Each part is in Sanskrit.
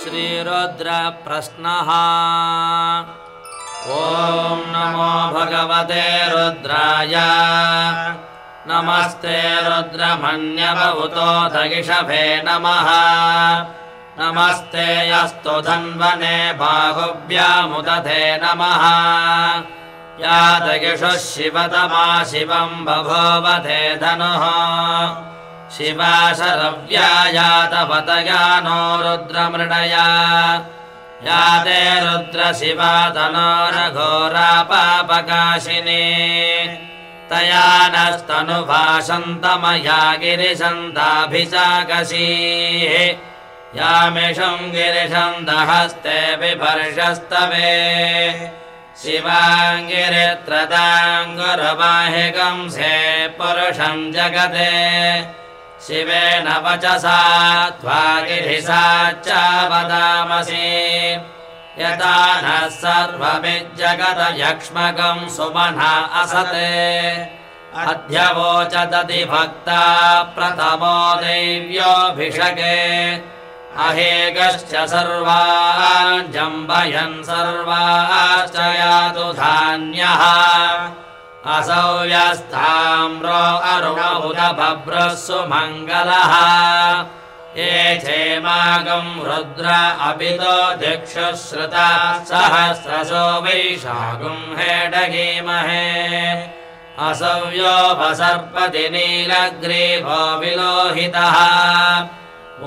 श्रीरुद्रप्रश्नः। ॐ नमो भगवते रुद्राय। नमस्ते रुद्रमन्यवभूतो दगिषभे नमः। नमस्ते यस्तु धन्वने बाहुव्यामुदधे नमः। यादगिषुः शिवतमा शिवम् बभोवधे धनुः शिवा शरव्यायातपतया नो रुद्रमृडया या ते रुद्रशिवा तनोरघोरापापकाशिनी तया नस्तनुभाषन्तमया गिरिशन्ताभिशाकशीः यामिषम् गिरिशन्तहस्ते विभर्षस्तवे। शिवाङ्गिरित्रदाङ्गुरवाहिकंसे पुरुषम् जगते शिवेन वचसा त्वा गिरिसा च वदामसि। यथा नः सर्वमिज्जगत यक्ष्मकम् सुमना असते। अध्यवोचदति भक्ता प्रथमो दैव्योऽभिषके। अहेगश्च सर्वान् जम्बयन् सर्वाश्च यातु धान्यः असौ यस्ताम्रो अरुणबुधभ्रः सुमङ्गलः ये क्षेमागम् रुद्र अपितो दिक्षुश्रुता सहस्रशो वैशागुम् हेडगीमहे। असव्योपसर्पति नीलग्रीभो विलोहितः।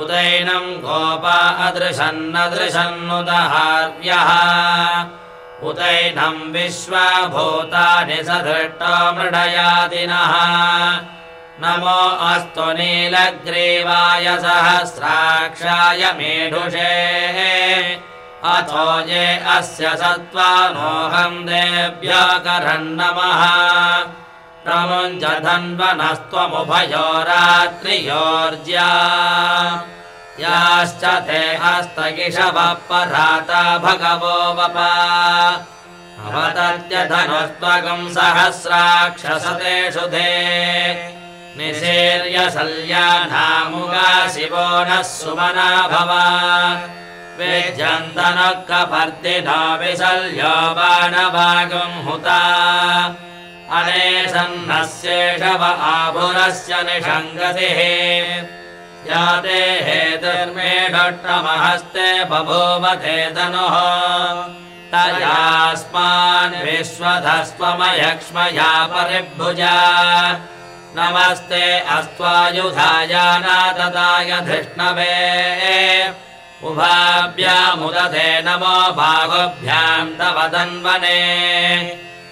उदैनम् गोपा अदृशन्नदृशन्नुदहार्यः उदैनम् विश्वभूतानि सधृष्टो मृडयादिनः नमो अस्तु नीलग्रीवाय सहस्राक्षाय मेढुषे। अथो ये अस्य सत्त्वानोऽहम् देव्याकरन् नमः प्रमुञ्च धन्वनस्त्वमुभयो रात्रियोर्ज्या याश्च ते हस्तगिषवः पराता भगवो वपा। धनुस्त्वगम् सहस्राक्षसतेषु धे। निशीर्य शल्यानामुगा शिवो नः सुमना भव। विजन्तनः कपर्दिनो विशल्यो बाणभागम् हुता। अनेशन्नस्येषव आभुरस्य निषङ्गतिः याते हेतुर्मेढट्टमहस्ते बभूवते धनुः तयास्मान् विश्वधस्त्वमयक्ष्मया परिभुजा। नमस्ते अस्त्वायुधायानाददाय धृष्णवे। उभाभ्यामुदधे नमो धन्वने।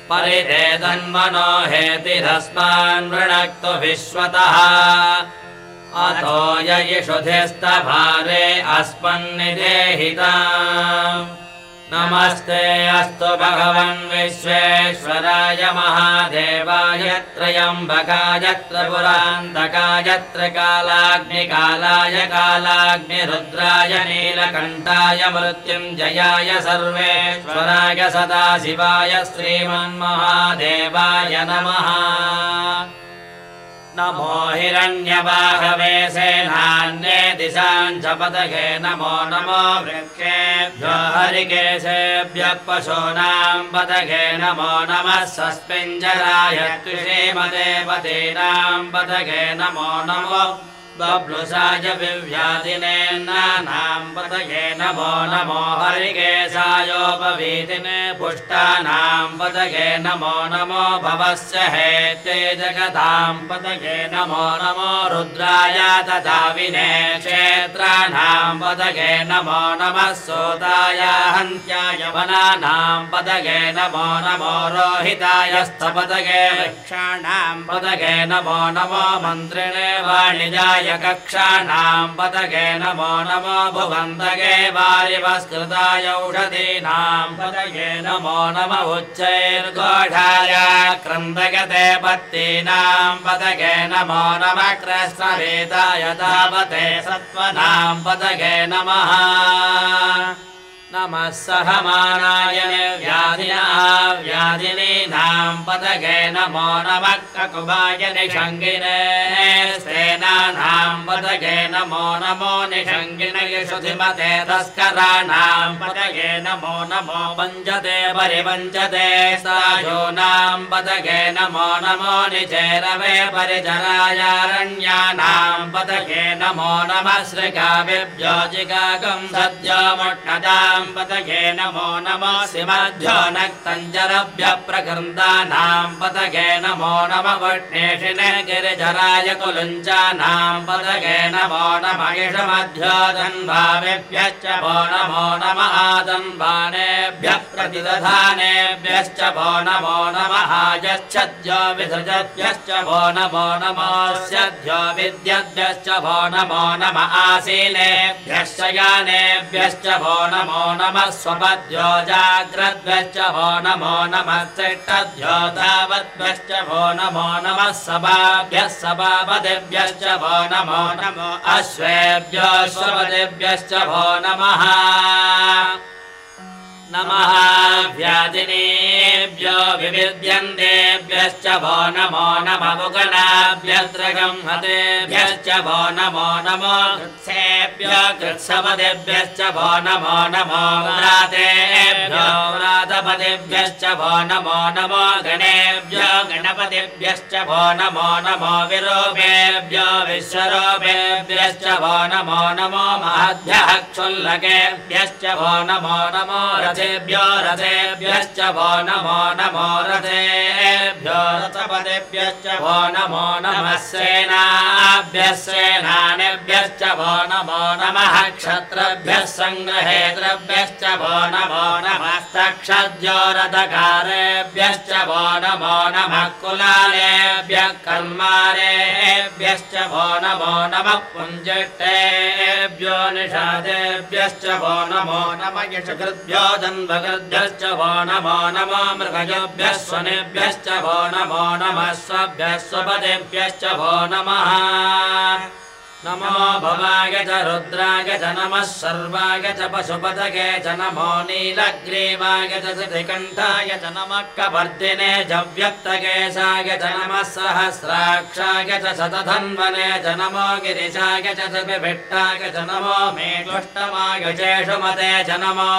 परिते धन्वनो हेतिरस्मान् वृणक्तु विश्वतः अतो ययिषुधिस्तभारे अस्मन्निदेहिता नमस्ते अस्तु भगवन् विश्वेश्वराय महादेवाय त्रयम्बकाय त्रिपुरान्तकाय त्रिकालाग्निकालाय कालाग्निरुद्राय नीलकण्ठाय मृत्युञ्जयाय सर्वेश्वराय सदाशिवाय श्रीमन्महादेवाय नमः नमो हिरण्यबाहवे सेनान्ये दिशाम् च पदगे नमो नमो वृक्षेभ्यो हरिकेशेभ्यः पशूनाम् पदगे नमो नमः सस्मिञ्जराय त्रिषेमदेवतीनाम् पदगे नमो नमो बब्लुसाय विव्याधिनेन्नानाम् पदगे नमो नमो हरिकेशायोपवीतिने पुष्टानाम् पदगे नमो नमो भवस्य हेत्ये जगताम् पदगे नमो नमो रुद्राय तदाविने क्षेत्राणाम् पदगे नमो नमः सोताय हन्त्याय वनानाम् पदगे नमो नमो रोहिताय स्थपदगे वृक्षाणाम् पदगे नमो नमो मन्त्रिणे वाणिजाय कक्षाणाम् पदगे नमो नमो भुवन्दगे वारिवस्कृताय औषधीनाम् पदगे नमो नम उच्चैर्घोषाय क्रन्दगते पत्तीनाम् पदगे नमो नमः तावते सत्त्वनाम् पदगे नमः नमः सहमानाय व्याधिना व्याधिनीनाम् पदगे नमो नमः ककुबाय निषङ्गिने सेनानाम् पदगे नमो नमो निषङ्गिने यशुधिमते तस्कराणाम् पदगे नमो नमो वञ्चते परिवञ्चते सायोनाम् पदगे नमो नमो निचेरवे परिचरायारण्यानाम् पदगे नमो नमः श्रीकाव्यभ्यो जिगागम् नमो नमो सिमध्यो नक्तञ्जरभ्य प्रकृन्दानाम् पतगे नमो वष्णेषिणे गिरिजराय कुलुञ्चानाम् पतगे नमो नम इषमध्यो धन्भावेभ्यश्च भो नमो नम आदन्वानेभ्यः प्रतिदधानेभ्यश्च नमो नमः यच्छद्यो विसृजद्भ्यश्च भो नमो नमोऽस्यद्यो विद्यद्भ्यश्च भो नमो नम आसीनेभ्यश्च यानेभ्यश्च भो नमो नमः स्वपद्यो जाग्रद्भ्यश्च भो नमो नमः तिष्ठद्भ्यो तावद्भ्यश्च भो नमो नमः सभाभ्यः सभापतिभ्यश्च भो नमो नमो अश्वेभ्यो स्वपतिभ्यश्च भो नमः नमः भो नमो नम मुगणाभ्यस्त्रगम् हतेभ्यश्च भो नमो नमो कृत्सपदेभ्यश्च भो नमो नमो व्रातेभ्यो व्रातपदेभ्यश्च भो नमो नमो गणेभ्यो गणपतिभ्यश्च भो नमो नमो विरूपेभ्यो विश्वरूपेभ्यश्च भो नमो नमो महद्भ्यः क्षुल्लकेभ्यश्च भो नमो नमो रथेभ्यो रथेभ्यश्च भो नमो नमो रथेभ्यो रथपदेभ्यश्च भो नमो सेनाभ्यः सेनानिभ्यश्च सङ्ग्रहेतृभ्यश्च भो नमो नमस्तक्षद्यो रथकारेभ्यश्च भो नमो नमः कुलालेभ्यः कर्मारेभ्यश्च भो नमो नमः पुञ्जिष्टेभ्यो निषादेभ्यश्च भो नमो नम यशकृद्भ्यो जन्मकृद्भ्यश्च भो नमो नमो मृगजोभ्यः स्वनेभ्यश्च भो नमो नमः स्वभ्यः स्वपदेभ्यश्च भो नमः नमो भवाय च रुद्राय च नमः सर्वाय च पशुपतगे च नमो नीलग्रीवाय च श्रीकण्ठाय च नमः कवर्धिने च व्यक्तकेशाय च नमः सहस्राक्षाय च शतधन्वने च नमो गिरिशाय च विभिट्टाय च नमो मेघुष्टमाय चेषुमते च नमो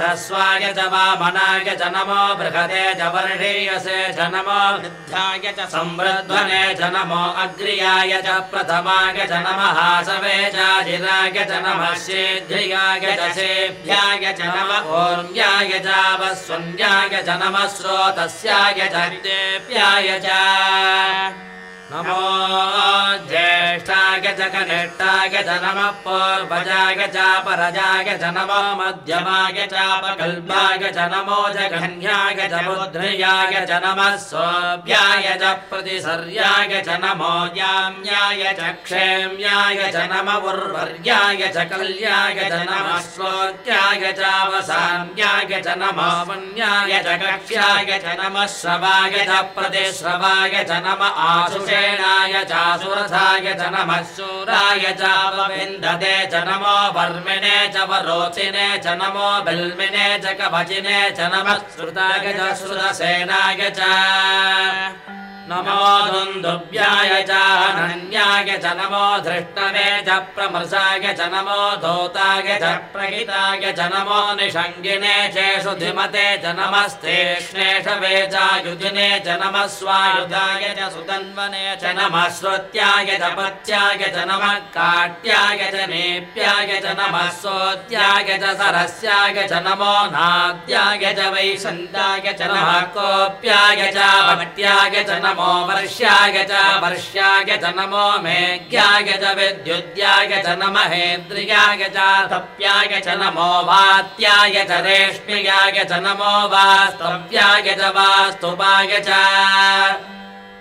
ह्रस्वाय च वामनाय च नमो बृहदे च वर्षीयसे च नमो वृद्धाय च संवृध्वने च नमो अग्र्याय च प्रथमाय च नमः सवे चाजिराय च नमः शेध्याय च सेभ्याय च नमः ऊर्म्याय च वस्वन्याय च नमः स्रोतस्याय च हृदेभ्याय च। नमो ज्येष्ठाय च कनिष्ठाय च नमः पूर्वजाय च परजाय च नमो मध्यमाय च पकल्पाय च नमो जघन्याय च बुद्ध्याय च नमः सोऽभ्याय च प्रतिसर्याय च कल्याय च नमः श्लोक्याय च वसाम्याय च नमो श्रवाय शूराय चापविन्दते च नमो वर्मिणे च वरोचिने च नमो बिल्मिने च कवचिने च नमः श्रुताय च श्रुतसेनाय च नमो दुन्दुभ्याय च हनन्याय च नमो धृष्णवे च नमो धोताय च प्रहिताय च नमो निषङ्गिने पत्याय च नमः काट्याय च नेप्याय च नमः सोत्याय च सरस्याय च नमो नाद्याय च वैशन्ताय च नमः कोप्याय च भट्याय च नमो वर्ष्याय च वर्ष्याय च नमो मेघ्याय च विद्युद्याय च नमः हेन्द्रियाय च तप्याय च नमो वात्याय च रेष्म्याय च नमो वास्तव्याय च वास्तुपाय च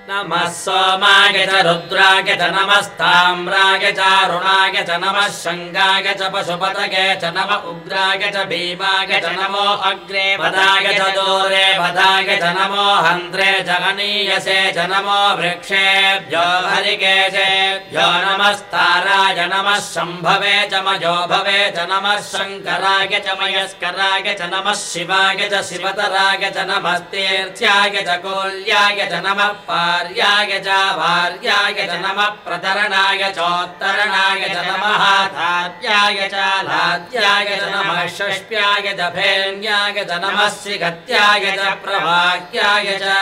नमः सोमाय च रुद्राय च नमस्ताम्राय चारुणाय च नमः शङ्गाय च पशुपतये च नम उग्राय च भीमाय च नमो अग्रे पदाय च दूरे पदाय च नमो हन्त्रे च अनीयसे च नमो वृक्षेभ्यो हरिकेशेभ्यो नमस्ताराय नमः शम्भवे च मयो भवे च नमः शङ्कराय च मयस्कराय च नमः शिवाय च शिवतराय च नमस्तीर्थ्याय च कोल्याय च नमः पार्याय च भार्याय च नमः प्रतरणाय चोत्तरणाय च नमः धार्याय च लाद्याय च नमः षष्ट्याय च फेन्याय च नमः श्रीगत्याय च प्रभाग्याय च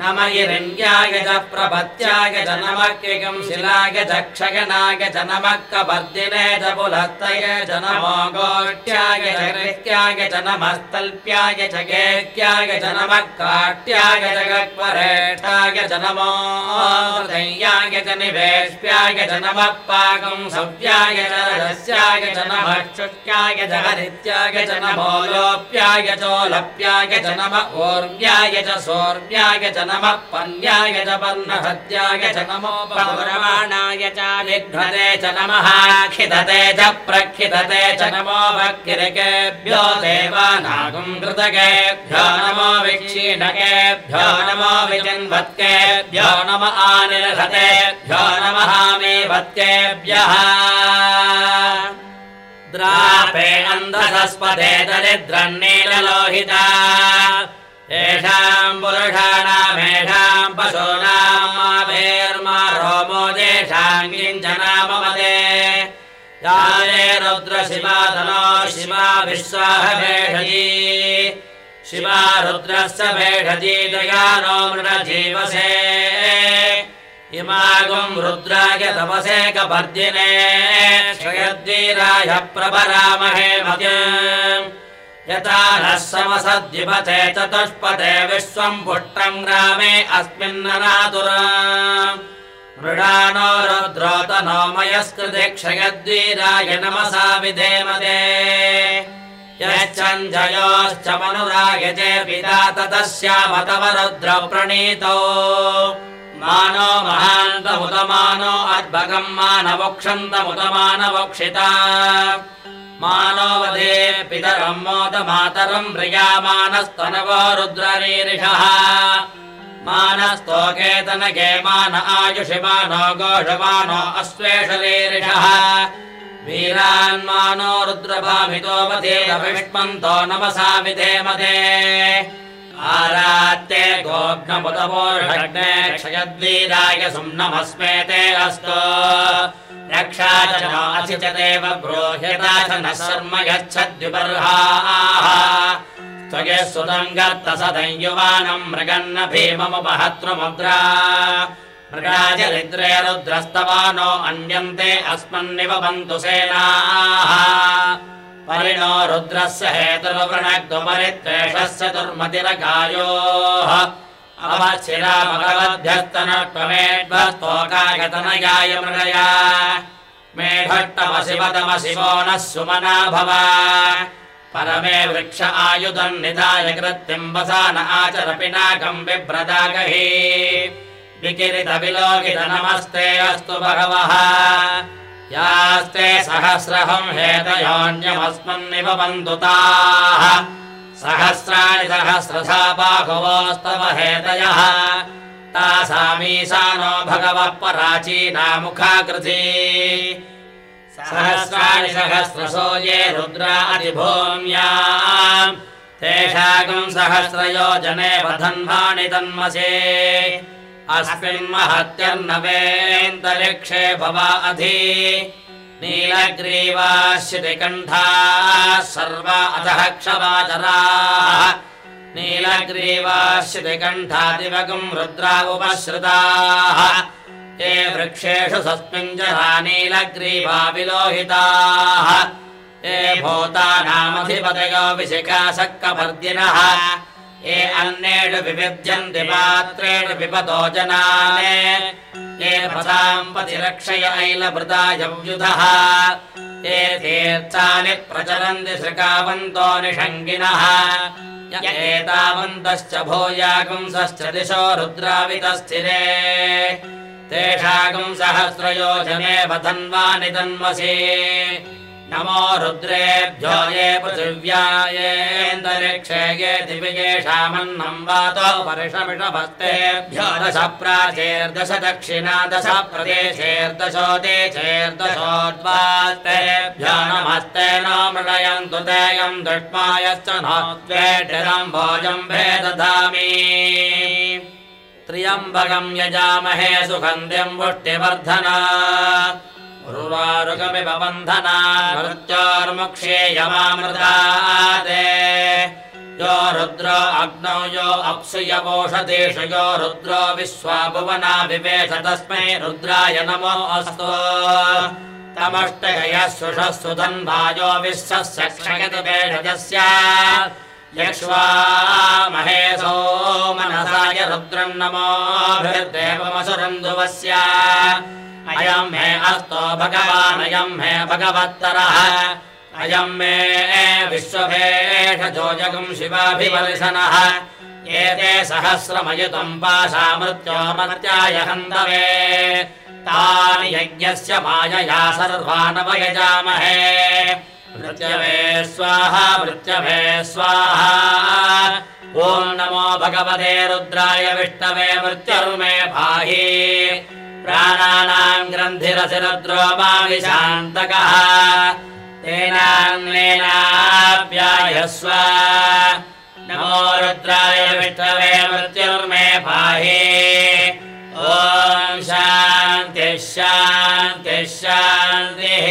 नम हिरण्याय च प्रपत्याय च नमः किगं शिलाय च क्षयनाय च नमः कपर्दिने च पुलस्तय च नमो गोष्ट्याय च कृत्याय च नमस्तल्प्याय च गेक्याय च नमः काट्याय च गक्वरेष्ठाय च नमो दय्याय च निवेश्याय च नमः पाकं सव्याय च रस्याय च नमः शुक्याय च हरित्याय च नमो लोप्याय चोलप्याय च नम ऊर्व्याय सौर्व्याय च नमः पन्याय च पर्णहत्याय च नमो पौरमाणाय च निघ्नते च नमः खिदते च प्रखिदते च नमो भक्तिरकेभ्यो देवानागुं कृतकेभ्यो नमो विक्षीणकेभ्यो नमो विचिन्वत्केभ्यो नम आनिर्हतेभ्यो नमः मे वत्केभ्यः द्रापे अन्धसस्पदे दरिद्रन्नीललोहिता येषाम् पुरुषाणामेषाम् पशूनामाभेर्मा रोमो येषाम् किञ्चनाममदे याले रुद्रशिवा धनो शिवा विश्वाह तपसे कपर्दिने। क्षयद्वीराय प्रभरामहे मद्यम् यथा नः समसद्युपते चतुष्पते विश्वम् पुष्टम् ग्रामे अस्मिन्ननातुर मृडानो रुद्रोतनो मयस्कृते क्षयद्वीराय नमसा विधेमदे यश्चञ्जयोश्च मनुरायजे पिता ततस्याम तव रुद्र प्रणीतौ। मानो महान्तमुतमानो अद्भगम् मानवोक्षन्तमुतमानवोक्षिता मानो वधे पितरम् मोदमातरम् प्रियामानस्तनवो रुद्ररीरिषः। मानस्तोकेतनगे मान आयुषि मानो गोषमानो अश्वेषरीरिषः। वीरान्मानो रुद्रभामितो वधे विष्मन्तो नमसा विधेमदे आरात्ते गोघ्नमुतपोषग्ने क्षयद्वीराय सुम्नमस्मेते अस्तु रक्षा च देव ब्रोह्यता च नः शर्म यच्छद्विबर्हाः। त्वये सुतम् गर्त सदञ्युवानम् मृगन्न भीममुपहत्वमुद्रा। मृगाजरिद्रे रुद्रस्तवानो अन्यन्ते अस्मन्निव बन्तु सेनाः। परिणो रुद्रस्य हेतुर्वृणग्धुपरित्वेषस्य दुर्मतिरगायोः अवच्छिरामगवध्यस्तनत्वमेध्वस्तोकागतनयाय मृगया। मेघट्टमशिवतमशिवो नः सुमना भव। परमे वृक्ष आयुधम् निधाय कृत्तिम् वसान आचरपिनाकम् बिभ्रदागहि। विकिरित विलोकित नमस्ते अस्तु भगवः। यास्ते सहस्रहं हेतयोऽन्यमस्मन्निव बन्धुताः सहस्राणि सहस्रसा बाहुवोस्तव हेतयः तासामीशानो भगवः पराचीना मुखाकृति सहस्राणि सहस्रशो ये रुद्रादिभूम्या तेषाकम् सहस्रयोजने वधन्वाणि तन्मसे। अस्मिन् महत्यर्नवेन्तरिक्षे भवा अधि नीलग्रीवाश्रिकण्ठाः सर्वा अधः क्षमाचराः नीलग्रीवाश्रिकण्ठादिवगुम् रुद्रा उपश्रुताः। ये वृक्षेषु सस्मिञ्जरा नीलग्रीवा विलोहिताः। ये भूतानामधिपतयो विशिखासक्कपर्दिनः ये अन्येषु विविध्यन्ति पात्रेषु पिबतो जनाने। ये तीर्थानि प्रचलन्ति श्रकावन्तो निषङ्गिनः। एतावन्तश्च भूयागुंसश्च दिशो रुद्रावितस्थिरे। तेषागुं सहस्रयोजने वधन्वानि तन्मसि नमो रुद्रेभ्यो ये पृथिव्यायेन्दरिक्षे ये दिव्येषामन्नम् वातो वर्षमिषभस्तेभ्यो दश प्राचेर्दश दक्षिणा दश प्रदेशेर्दशो देशेर्दशोद्वास्तेभ्यो नमस्ते नो मृडयन्तु तेयम् दुष्मायश्च नो द्वेटिरम् भोजम् भेदधामि। त्र्यम्बकम् यजामहे सुगन्ध्यम् पुष्टिवर्धना उर्वारुकमिव बन्धना यमामृतादे। यो रुद्रो अग्नौ यो अप्सु यवोषधेषु यो रुद्रो विश्वा भुवना तस्मै रुद्राय नमो अस्तु। तमष्टयः सुषस्तु धन्वायो विश्वस्य क्षयति वेषजस्य यक्ष्वा महेशो मनसाय रुद्रम् नमोभिर्देवमसुरन्धुवस्य अयम् मे अस्तो भगवानयम् मे भगवत्तरः। अयम् मे विश्वभेषजोजगम् शिवाभिवलिसनः। एते सहस्रमयुतम् पाशा हन्तवे तानि यज्ञस्य मायया सर्वानवयजामहे। मृत्यवे स्वाहा मृत्यवे स्वाहा। ॐ नमो भगवते रुद्राय विष्णवे मृत्युर्मे पाहि प्राणानाम् ग्रन्थिरसि रुद्रो माविशान्तकः तेनान्नेनाप्यायस्व नमो रुद्राय विष्णवे मृत्युर्मे पाहि ॐ शान्तिः शान्तिः शान्तिः